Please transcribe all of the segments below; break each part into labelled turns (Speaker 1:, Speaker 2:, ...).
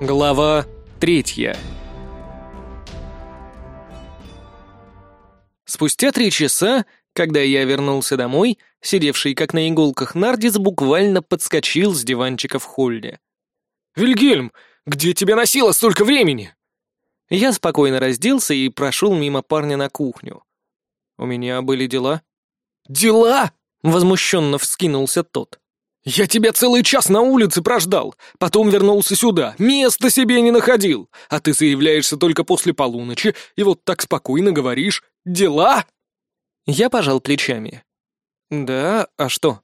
Speaker 1: Глава третья Спустя три часа, когда я вернулся домой, сидевший как на иголках Нардис буквально подскочил с диванчика в холле.
Speaker 2: «Вильгельм, где тебя носило столько времени?»
Speaker 1: Я спокойно разделся и прошел мимо парня на кухню. У меня были дела.
Speaker 2: «Дела?»
Speaker 1: — возмущенно вскинулся тот.
Speaker 2: «Я тебя целый час на улице прождал, потом вернулся сюда, места себе не находил, а ты заявляешься только после полуночи и вот так спокойно говоришь «Дела?»
Speaker 1: Я пожал плечами. «Да, а что?»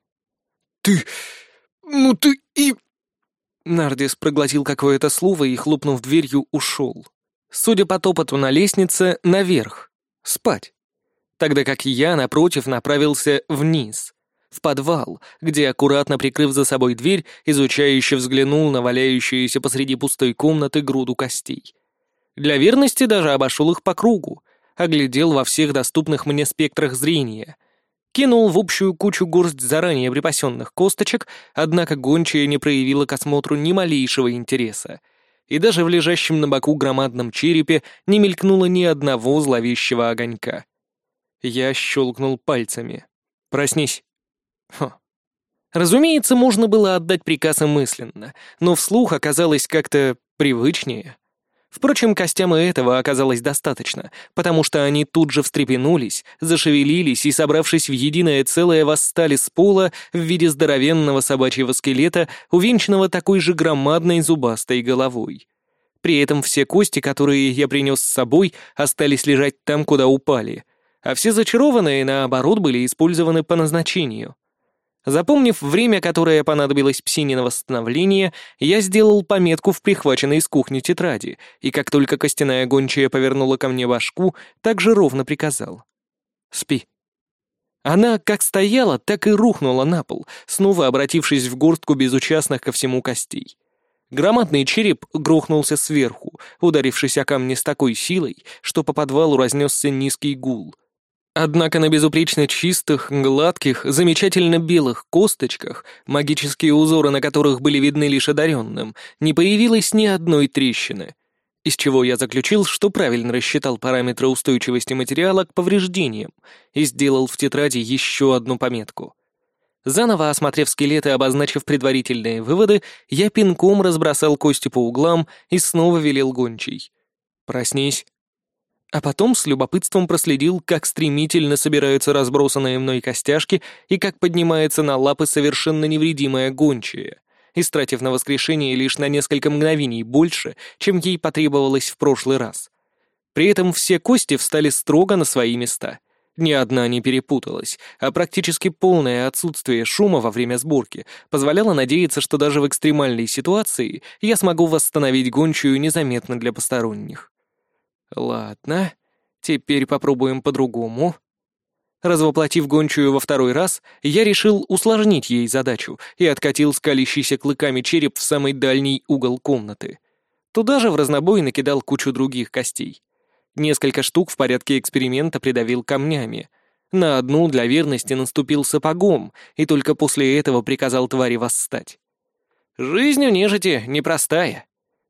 Speaker 2: «Ты... ну ты и...»
Speaker 1: Нардис проглотил какое-то слово и, хлопнув дверью, ушел. Судя по топоту на лестнице, наверх. Спать. Тогда как я, напротив, направился вниз. В подвал, где, аккуратно прикрыв за собой дверь, изучающе взглянул на валяющуюся посреди пустой комнаты груду костей. Для верности даже обошел их по кругу, оглядел во всех доступных мне спектрах зрения. Кинул в общую кучу горсть заранее припасенных косточек, однако гончая не проявила к осмотру ни малейшего интереса — и даже в лежащем на боку громадном черепе не мелькнуло ни одного зловещего огонька. Я щелкнул пальцами. «Проснись». Хо. Разумеется, можно было отдать приказ мысленно, но вслух оказалось как-то привычнее. Впрочем, костям и этого оказалось достаточно, потому что они тут же встрепенулись, зашевелились и, собравшись в единое целое, восстали с пола в виде здоровенного собачьего скелета, увенчанного такой же громадной зубастой головой. При этом все кости, которые я принес с собой, остались лежать там, куда упали, а все зачарованные, наоборот, были использованы по назначению — Запомнив время, которое понадобилось псине на восстановление, я сделал пометку в прихваченной из кухни тетради, и как только костяная гончая повернула ко мне башку, так же ровно приказал. «Спи». Она как стояла, так и рухнула на пол, снова обратившись в горстку безучастных ко всему костей. Громадный череп грохнулся сверху, ударившись о камни с такой силой, что по подвалу разнесся низкий гул — Однако на безупречно чистых, гладких, замечательно белых косточках, магические узоры на которых были видны лишь одаренным, не появилось ни одной трещины. Из чего я заключил, что правильно рассчитал параметры устойчивости материала к повреждениям и сделал в тетради еще одну пометку. Заново осмотрев скелет и обозначив предварительные выводы, я пинком разбросал кости по углам и снова велел гончий. «Проснись» а потом с любопытством проследил, как стремительно собираются разбросанные мной костяшки и как поднимается на лапы совершенно невредимая гончая, истратив на воскрешение лишь на несколько мгновений больше, чем ей потребовалось в прошлый раз. При этом все кости встали строго на свои места. Ни одна не перепуталась, а практически полное отсутствие шума во время сборки позволяло надеяться, что даже в экстремальной ситуации я смогу восстановить гончую незаметно для посторонних. Ладно, теперь попробуем по-другому. Развоплотив гончую во второй раз, я решил усложнить ей задачу и откатил скалящийся клыками череп в самый дальний угол комнаты. Туда же в разнобой накидал кучу других костей. Несколько штук в порядке эксперимента придавил камнями. На одну для верности наступил сапогом, и только после этого приказал твари восстать. Жизнь у нежити непростая.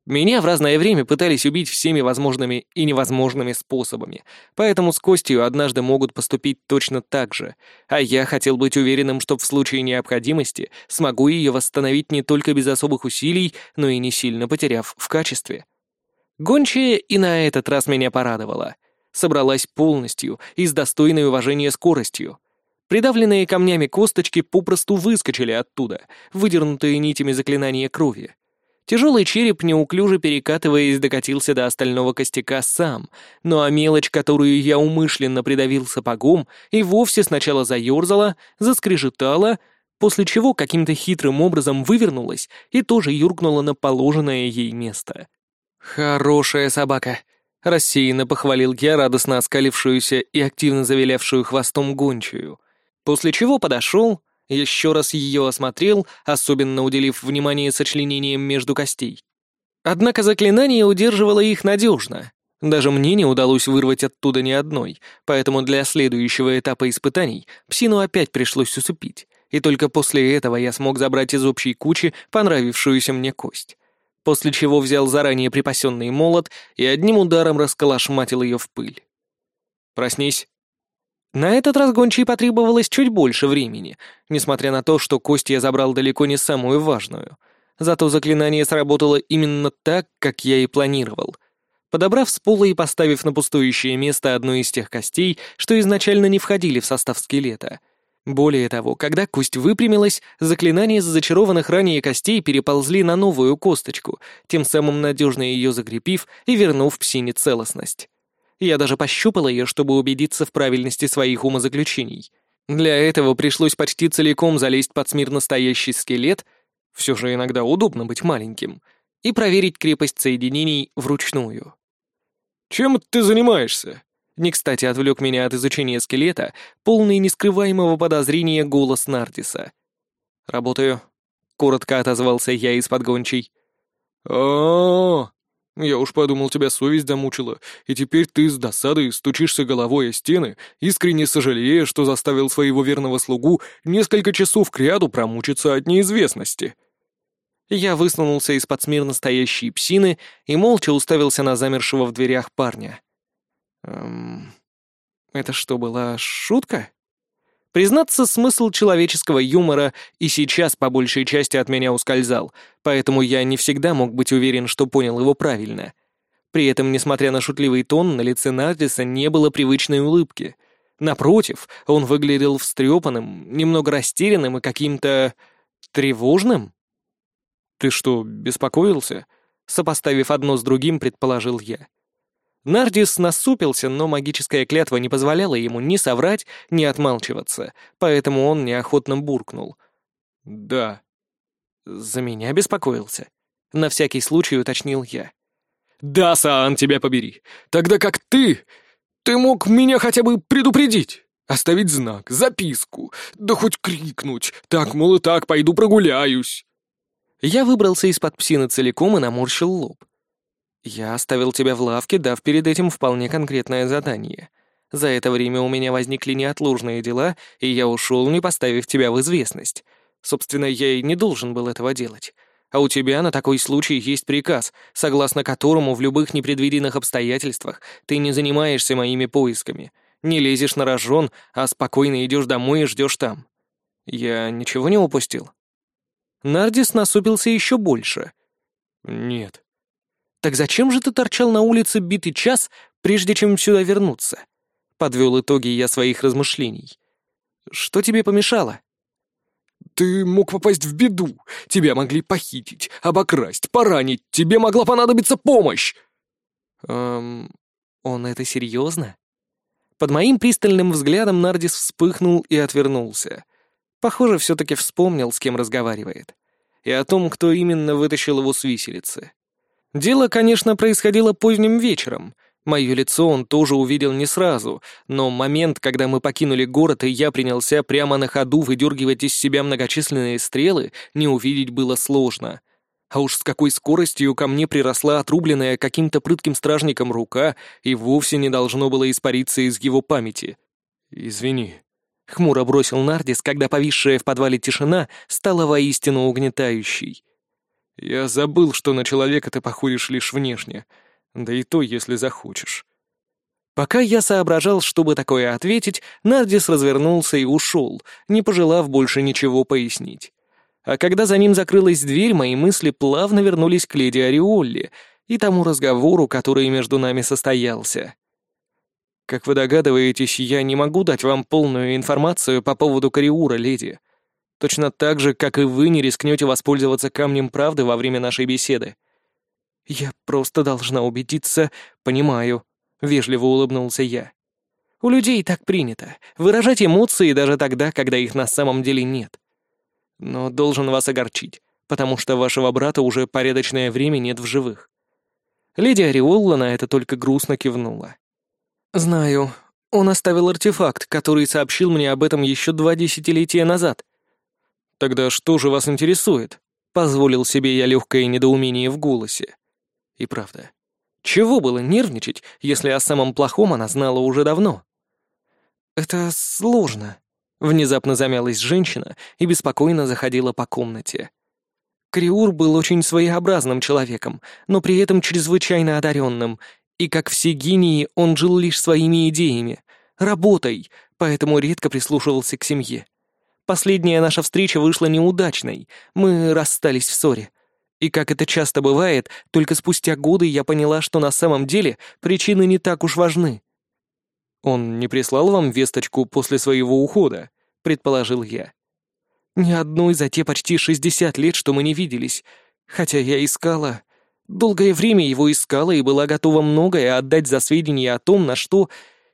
Speaker 1: Меня в разное время пытались убить всеми возможными и невозможными способами, поэтому с костью однажды могут поступить точно так же, а я хотел быть уверенным, что в случае необходимости смогу ее восстановить не только без особых усилий, но и не сильно потеряв в качестве. Гончая и на этот раз меня порадовала. Собралась полностью и с достойной уважения скоростью. Придавленные камнями косточки попросту выскочили оттуда, выдернутые нитями заклинания крови. Тяжелый череп, неуклюже перекатываясь, докатился до остального костяка сам, ну а мелочь, которую я умышленно придавил сапогом, и вовсе сначала заерзала, заскрежетала, после чего каким-то хитрым образом вывернулась и тоже юркнула на положенное ей место. «Хорошая собака», — рассеянно похвалил я радостно оскалившуюся и активно завилявшую хвостом гончую, после чего подошел, еще раз ее осмотрел, особенно уделив внимание сочленениям между костей. Однако заклинание удерживало их надежно. Даже мне не удалось вырвать оттуда ни одной, поэтому для следующего этапа испытаний псину опять пришлось усыпить, и только после этого я смог забрать из общей кучи понравившуюся мне кость. после чего взял заранее припасенный молот и одним ударом расколошматил ее в пыль.
Speaker 2: «Проснись».
Speaker 1: На этот раз гончей потребовалось чуть больше времени, несмотря на то, что кость я забрал далеко не самую важную. Зато заклинание сработало именно так, как я и планировал. Подобрав с пола и поставив на пустующее место одну из тех костей, что изначально не входили в состав скелета — более того, когда кость выпрямилась, заклинания с зачарованных ранее костей переползли на новую косточку, тем самым надежно ее закрепив и вернув псине целостность. Я даже пощупал ее, чтобы убедиться в правильности своих умозаключений. Для этого пришлось почти целиком залезть под смир настоящий скелет, все же иногда удобно быть маленьким, и проверить крепость соединений вручную.
Speaker 2: «Чем ты занимаешься?»
Speaker 1: Не кстати отвлек меня от изучения скелета, полный нескрываемого подозрения голос Нардиса. «Работаю», — коротко отозвался я из-под гончей.
Speaker 2: а Я уж подумал, тебя совесть замучила, и теперь ты с досадой стучишься головой о стены, искренне сожалея, что заставил своего верного слугу несколько часов кряду промучиться от неизвестности».
Speaker 1: Я высунулся из-под смир стоящей псины и молча уставился на замершего в дверях парня. Эм... Это что, была шутка? Признаться, смысл человеческого юмора и сейчас по большей части от меня ускользал, поэтому я не всегда мог быть уверен, что понял его правильно. При этом, несмотря на шутливый тон, на лице Нардиса не было привычной улыбки. Напротив, он выглядел встрепанным, немного растерянным и каким-то... тревожным. «Ты что, беспокоился?» Сопоставив одно с другим, предположил я. Нардис насупился, но магическая клятва не позволяла ему ни соврать, ни отмалчиваться, поэтому он неохотно буркнул.
Speaker 2: «Да».
Speaker 1: «За меня беспокоился?» На всякий случай уточнил я.
Speaker 2: «Да, Саан, тебя побери. Тогда как ты... Ты мог меня хотя бы предупредить, оставить знак, записку, да хоть крикнуть. Так, мол, и так, пойду прогуляюсь».
Speaker 1: Я выбрался из-под псины целиком и наморщил лоб. «Я оставил тебя в лавке, дав перед этим вполне конкретное задание. За это время у меня возникли неотложные дела, и я ушел, не поставив тебя в известность. Собственно, я и не должен был этого делать. А у тебя на такой случай есть приказ, согласно которому в любых непредвиденных обстоятельствах ты не занимаешься моими поисками, не лезешь на рожон, а спокойно идешь домой и ждешь там. Я ничего не упустил?» Нардис насупился еще больше.
Speaker 2: «Нет»,
Speaker 1: «Так зачем же ты торчал на улице битый час, прежде чем сюда вернуться?» Подвел итоги я своих размышлений. «Что тебе помешало?»
Speaker 2: «Ты мог попасть в беду. Тебя могли похитить, обокрасть, поранить. Тебе могла понадобиться помощь!»
Speaker 1: «Эм... Он это серьезно?» Под моим пристальным взглядом Нардис вспыхнул и отвернулся. Похоже, все-таки вспомнил, с кем разговаривает. И о том, кто именно вытащил его с виселицы. Дело, конечно, происходило поздним вечером. Мое лицо он тоже увидел не сразу, но момент, когда мы покинули город, и я принялся прямо на ходу выдергивать из себя многочисленные стрелы, не увидеть было сложно. А уж с какой скоростью ко мне приросла отрубленная каким-то прытким стражником рука, и вовсе не должно было испариться из его памяти.
Speaker 2: «Извини», —
Speaker 1: хмуро бросил Нардис, когда повисшая в подвале тишина стала воистину угнетающей.
Speaker 2: Я забыл, что на человека ты походишь лишь внешне, да и то, если захочешь.
Speaker 1: Пока я соображал, чтобы такое ответить, Нардис развернулся и ушел, не пожелав больше ничего пояснить. А когда за ним закрылась дверь, мои мысли плавно вернулись к леди Ореолли и тому разговору, который между нами состоялся. Как вы догадываетесь, я не могу дать вам полную информацию по поводу Кариура, леди. Точно так же, как и вы не рискнете воспользоваться камнем правды во время нашей беседы. Я просто должна убедиться, понимаю, вежливо улыбнулся я. У людей так принято выражать эмоции даже тогда, когда их на самом деле нет. Но должен вас огорчить, потому что вашего брата уже порядочное время нет в живых. Леди Ореолла на это только грустно кивнула. «Знаю. Он оставил артефакт, который сообщил мне об этом еще два десятилетия назад»,
Speaker 2: «Тогда что же вас интересует?» — позволил себе я легкое недоумение в голосе.
Speaker 1: И правда, чего было нервничать, если о самом плохом она знала уже давно? «Это сложно», — внезапно замялась женщина и беспокойно заходила по комнате. Криур был очень своеобразным человеком, но при этом чрезвычайно одаренным, и как все гении он жил лишь своими идеями, работой, поэтому редко прислушивался к семье. Последняя наша встреча вышла неудачной, мы расстались в ссоре. И как это часто бывает, только спустя годы я поняла, что на самом деле причины не так уж важны. «Он не прислал вам весточку после своего ухода?» — предположил я. «Ни одной за те почти шестьдесят лет, что мы не виделись. Хотя я искала... Долгое время его искала и была готова многое отдать за сведения о том, на что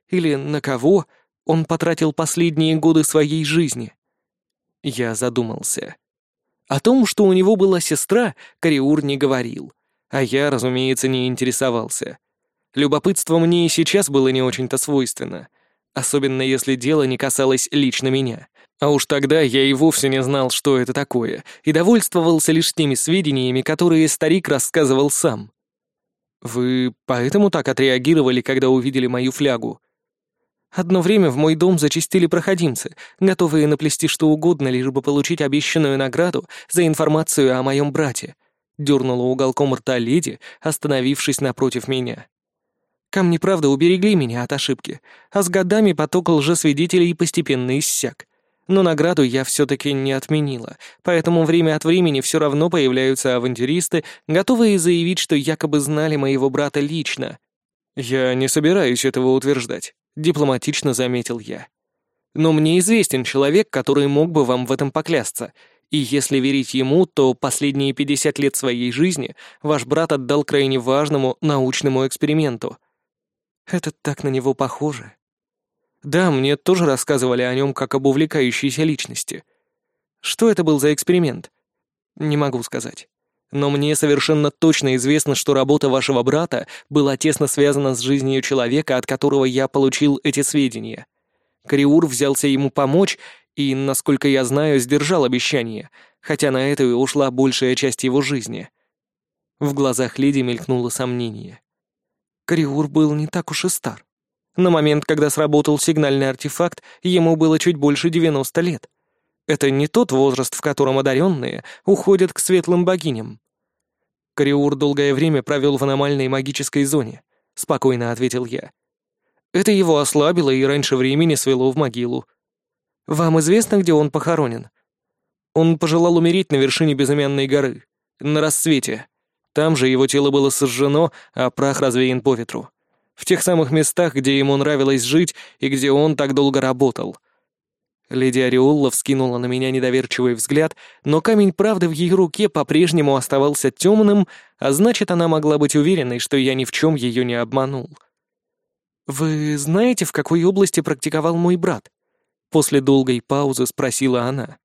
Speaker 1: или на кого он потратил последние годы своей жизни». Я задумался. О том, что у него была сестра, Кариур не говорил, а я, разумеется, не интересовался. Любопытство мне и сейчас было не очень-то свойственно, особенно если дело не касалось лично меня. А уж тогда я и вовсе не знал, что это такое, и довольствовался лишь теми сведениями, которые старик рассказывал сам. «Вы поэтому так отреагировали, когда увидели мою флягу?» Одно время в мой дом зачастили проходимцы, готовые наплести что угодно, лишь бы получить обещанную награду за информацию о моем брате. Дернула уголком рта леди, остановившись напротив меня. Камни правда уберегли меня от ошибки, а с годами поток лжесвидетелей постепенно иссяк. Но награду я все-таки не отменила, поэтому время от времени все равно появляются авантюристы, готовые заявить, что якобы знали моего брата лично. Я не собираюсь этого утверждать. — дипломатично заметил я. «Но мне известен человек, который мог бы вам в этом поклясться, и если верить ему, то последние 50 лет своей жизни ваш брат отдал крайне важному научному эксперименту». «Это так на него похоже». «Да, мне тоже рассказывали о нем как об увлекающейся личности. Что это был за эксперимент?» «Не могу сказать». Но мне совершенно точно известно, что работа вашего брата была тесно связана с жизнью человека, от которого я получил эти сведения. Кариур взялся ему помочь и, насколько я знаю, сдержал обещание, хотя на это и ушла большая часть его жизни. В глазах леди мелькнуло сомнение. Кариур был не так уж и стар. На момент, когда сработал сигнальный артефакт, ему было чуть больше 90 лет. Это не тот возраст, в котором одаренные уходят к светлым богиням. Кариур долгое время провел в аномальной магической зоне», — спокойно ответил я. «Это его ослабило и раньше времени свело в могилу. Вам известно, где он похоронен?» Он пожелал умереть на вершине безымянной горы, на рассвете. Там же его тело было сожжено, а прах развеян по ветру. В тех самых местах, где ему нравилось жить и где он так долго работал — Леди Ореолла вскинула на меня недоверчивый взгляд, но камень правды в ее руке по-прежнему оставался темным, а значит, она могла быть уверенной, что я ни в чем ее не обманул. «Вы знаете, в какой области практиковал мой брат?» После долгой паузы спросила она.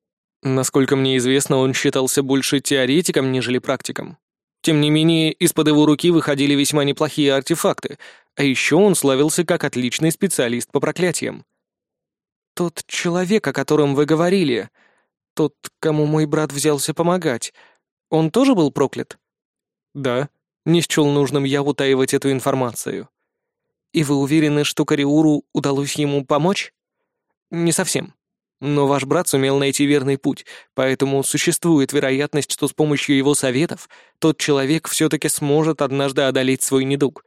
Speaker 1: Насколько мне известно, он считался больше теоретиком, нежели практиком. Тем не менее, из-под его руки выходили весьма неплохие артефакты, а еще он славился как отличный специалист по проклятиям. «Тот человек, о котором вы говорили, тот, кому мой брат взялся помогать, он тоже был проклят?» «Да», — не счел нужным я утаивать эту информацию. «И вы уверены, что Кариуру удалось ему помочь?» «Не совсем. Но ваш брат сумел найти верный путь, поэтому существует вероятность, что с помощью его советов тот человек все-таки сможет однажды одолеть свой недуг.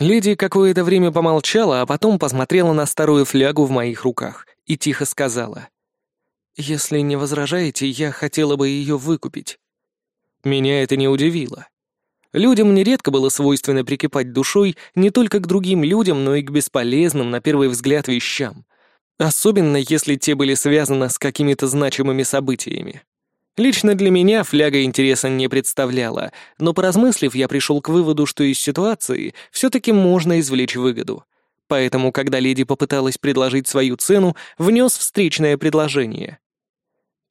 Speaker 1: Леди какое-то время помолчала, а потом посмотрела на старую флягу в моих руках и тихо сказала. «Если не возражаете, я хотела бы ее выкупить». Меня это не удивило. Людям нередко было свойственно прикипать душой не только к другим людям, но и к бесполезным, на первый взгляд, вещам. Особенно, если те были связаны с какими-то значимыми событиями. Лично для меня фляга интереса не представляла, но поразмыслив, я пришел к выводу, что из ситуации все-таки можно извлечь выгоду. Поэтому, когда леди попыталась предложить свою цену, внес встречное предложение.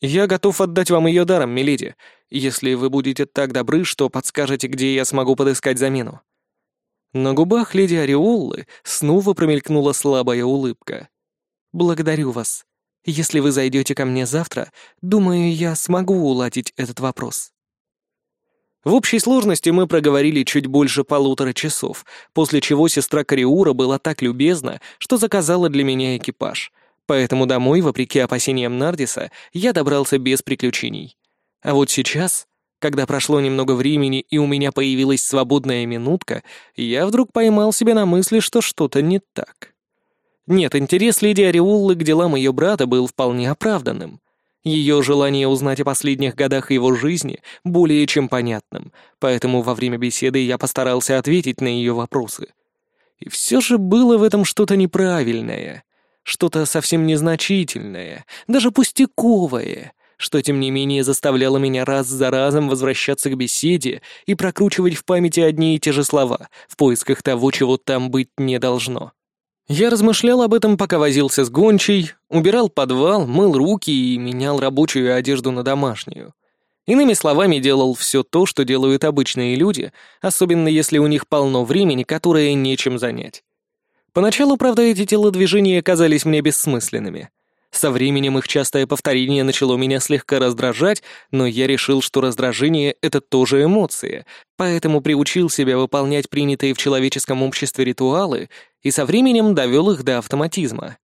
Speaker 1: «Я готов отдать вам ее даром, миледи, если вы будете так добры, что подскажете, где я смогу подыскать замену». На губах леди Ореоллы снова промелькнула слабая улыбка. «Благодарю вас. Если вы зайдете ко мне завтра, думаю, я смогу уладить этот вопрос». В общей сложности мы проговорили чуть больше полутора часов, после чего сестра Кариура была так любезна, что заказала для меня экипаж. Поэтому домой, вопреки опасениям Нардиса, я добрался без приключений. А вот сейчас Когда прошло немного времени и у меня появилась свободная минутка, я вдруг поймал себя на мысли, что что-то не так. Нет, интерес леди Ореуллы к делам ее брата был вполне оправданным. Ее желание узнать о последних годах его жизни более чем понятным, поэтому во время беседы я постарался ответить на ее вопросы. И все же было в этом что-то неправильное, что-то совсем незначительное, даже пустяковое — что тем не менее заставляло меня раз за разом возвращаться к беседе и прокручивать в памяти одни и те же слова в поисках того, чего там быть не должно. Я размышлял об этом, пока возился с гончей, убирал подвал, мыл руки и менял рабочую одежду на домашнюю. Иными словами, делал все то, что делают обычные люди, особенно если у них полно времени, которое нечем занять. Поначалу, правда, эти телодвижения казались мне бессмысленными — со временем их частое повторение начало меня слегка раздражать, но я решил, что раздражение — это тоже эмоции, поэтому приучил себя выполнять принятые в человеческом обществе ритуалы и со временем довел их до автоматизма.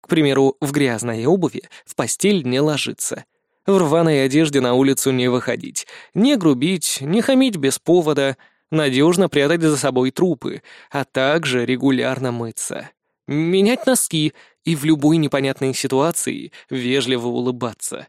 Speaker 1: К примеру, в грязной обуви в постель не ложиться. В рваной одежде на улицу не выходить, не грубить, не хамить без повода, надежно прятать за собой трупы, а также регулярно мыться. Менять носки и в любой непонятной ситуации вежливо улыбаться.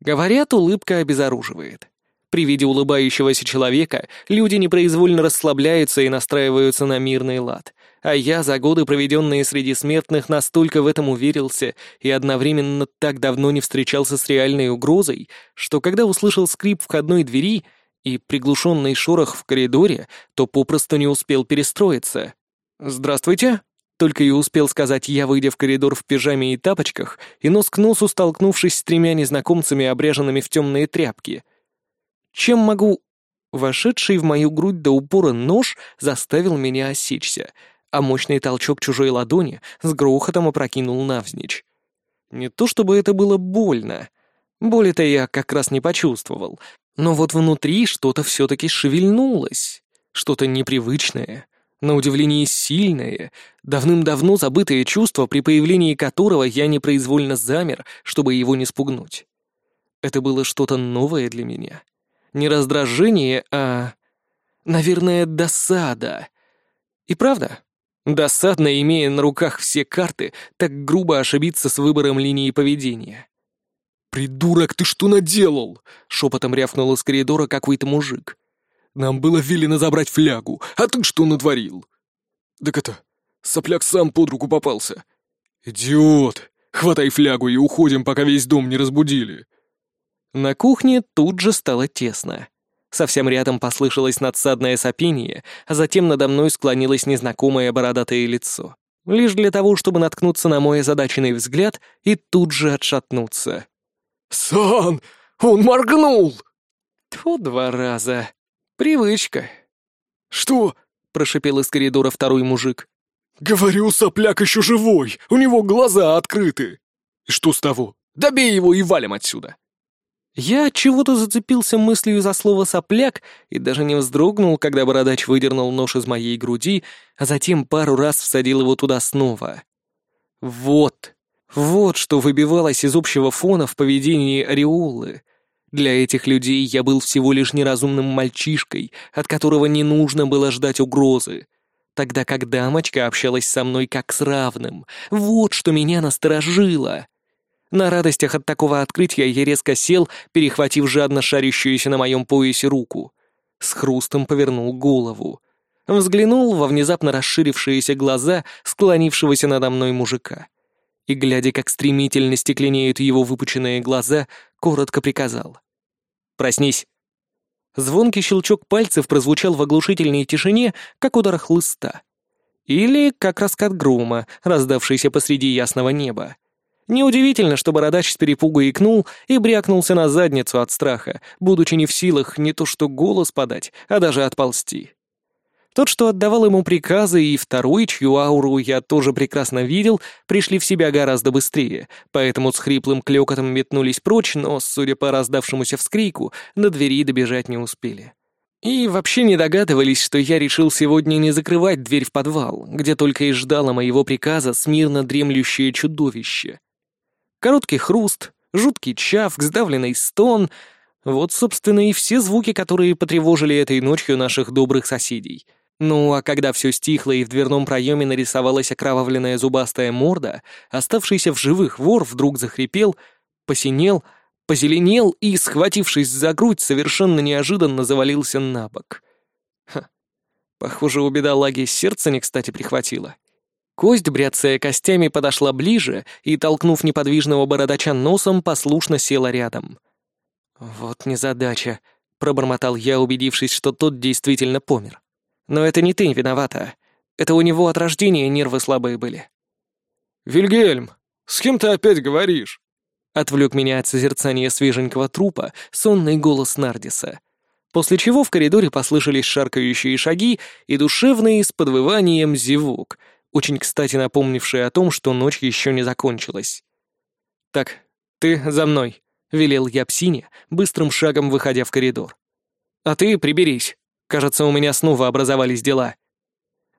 Speaker 1: Говорят, улыбка обезоруживает. При виде улыбающегося человека люди непроизвольно расслабляются и настраиваются на мирный лад, а я за годы, проведенные среди смертных, настолько в этом уверился и одновременно так давно не встречался с реальной угрозой, что когда услышал скрип входной двери и приглушенный шорох в коридоре, то попросту не успел перестроиться. «Здравствуйте!» Только и успел сказать я, выйдя в коридор в пижаме и тапочках, и нос к носу столкнувшись с тремя незнакомцами, обряженными в темные тряпки. Чем могу... Вошедший в мою грудь до упора нож заставил меня осечься, а мощный толчок чужой ладони с грохотом опрокинул навзничь. Не то чтобы это было больно. Боли-то я как раз не почувствовал, но вот внутри что-то все-таки шевельнулось, что-то непривычное, на удивление сильное, давным-давно забытое чувство, при появлении которого я непроизвольно замер, чтобы его не спугнуть. Это было что-то новое для меня. Не раздражение, а... Наверное, досада. И правда, досадно, имея на руках все карты, так грубо ошибиться с выбором линии поведения.
Speaker 2: «Придурок, ты что наделал?» — шепотом рявкнул из коридора какой-то мужик. Нам было велено забрать флягу, а ты что натворил?» «Так это, сопляк сам под руку попался». «Идиот! Хватай флягу и уходим, пока весь дом не разбудили».
Speaker 1: На кухне тут же стало тесно. Совсем рядом послышалось надсадное сопение, а затем надо мной склонилось незнакомое бородатое лицо. Лишь для того, чтобы наткнуться на мой озадаченный взгляд и тут же отшатнуться.
Speaker 2: «Сан! Он моргнул!»
Speaker 1: Тьфу, два раза. «Привычка».
Speaker 2: «Что?»
Speaker 1: — прошипел из коридора второй мужик.
Speaker 2: «Говорю, сопляк еще живой! У него глаза открыты!» «И что с того? Добей его и валим отсюда!»
Speaker 1: Я чего-то зацепился мыслью за слово «сопляк» и даже не вздрогнул, когда бородач выдернул нож из моей груди, а затем пару раз всадил его туда снова. Вот, вот что выбивалось из общего фона в поведении Ореолы. Для этих людей я был всего лишь неразумным мальчишкой, от которого не нужно было ждать угрозы. Тогда как дамочка общалась со мной как с равным. Вот что меня насторожило. На радостях от такого открытия я резко сел, перехватив жадно шарящуюся на моем поясе руку. С хрустом повернул голову. Взглянул во внезапно расширившиеся глаза склонившегося надо мной мужика. И, глядя, как стремительно стекленеют его выпученные глаза, коротко приказал. «Проснись!» Звонкий щелчок пальцев прозвучал в оглушительной тишине, как удар хлыста. Или как раскат грома, раздавшийся посреди ясного неба. Неудивительно, что бородач с перепугу икнул и брякнулся на задницу от страха, будучи не в силах не то что голос подать, а даже отползти. Тот, что отдавал ему приказы, и второй, чью ауру я тоже прекрасно видел, пришли в себя гораздо быстрее, поэтому с хриплым клёкотом метнулись прочь, но, судя по раздавшемуся вскрику, до двери добежать не успели. И вообще не догадывались, что я решил сегодня не закрывать дверь в подвал, где только и ждало моего приказа смирно дремлющее чудовище. Короткий хруст, жуткий чавк, сдавленный стон, Вот, собственно, и все звуки, которые потревожили этой ночью наших добрых соседей. Ну, а когда все стихло и в дверном проеме нарисовалась окровавленная зубастая морда, оставшийся в живых вор вдруг захрипел, посинел, позеленел и, схватившись за грудь, совершенно неожиданно завалился на бок. Ха. Похоже, у бедолаги сердце не кстати прихватило. Кость, бряцая костями, подошла ближе и, толкнув неподвижного бородача носом, послушно села рядом. «Вот незадача», — пробормотал я, убедившись, что тот действительно помер. «Но это не ты виновата. Это у него от рождения нервы слабые были».
Speaker 2: «Вильгельм, с кем ты опять говоришь?»
Speaker 1: Отвлек меня от созерцания свеженького трупа сонный голос Нардиса. После чего в коридоре послышались шаркающие шаги и душевный с подвыванием зевок — очень кстати напомнивший о том, что ночь еще не закончилась. «Так, ты за мной», — велел я псине, быстрым шагом выходя в коридор. «А ты приберись. Кажется, у меня снова образовались дела».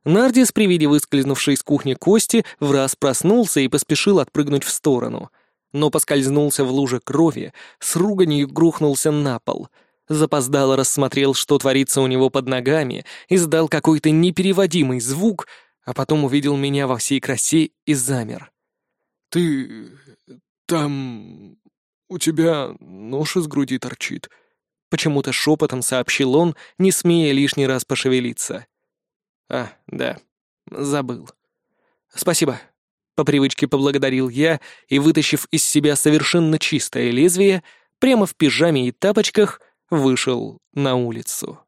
Speaker 1: Нардис при виде выскользнувшей из кухни кости в раз проснулся и поспешил отпрыгнуть в сторону, но поскользнулся в луже крови, с руганью грохнулся на пол, запоздало рассмотрел, что творится у него под ногами, издал какой-то непереводимый звук — а потом увидел меня во всей красе и замер.
Speaker 2: «Ты... там... у тебя нож из груди торчит», —
Speaker 1: почему-то шепотом сообщил он, не смея лишний раз пошевелиться. «А, да, забыл. Спасибо». По привычке поблагодарил я и, вытащив из себя совершенно чистое лезвие, прямо в пижаме и тапочках вышел на улицу.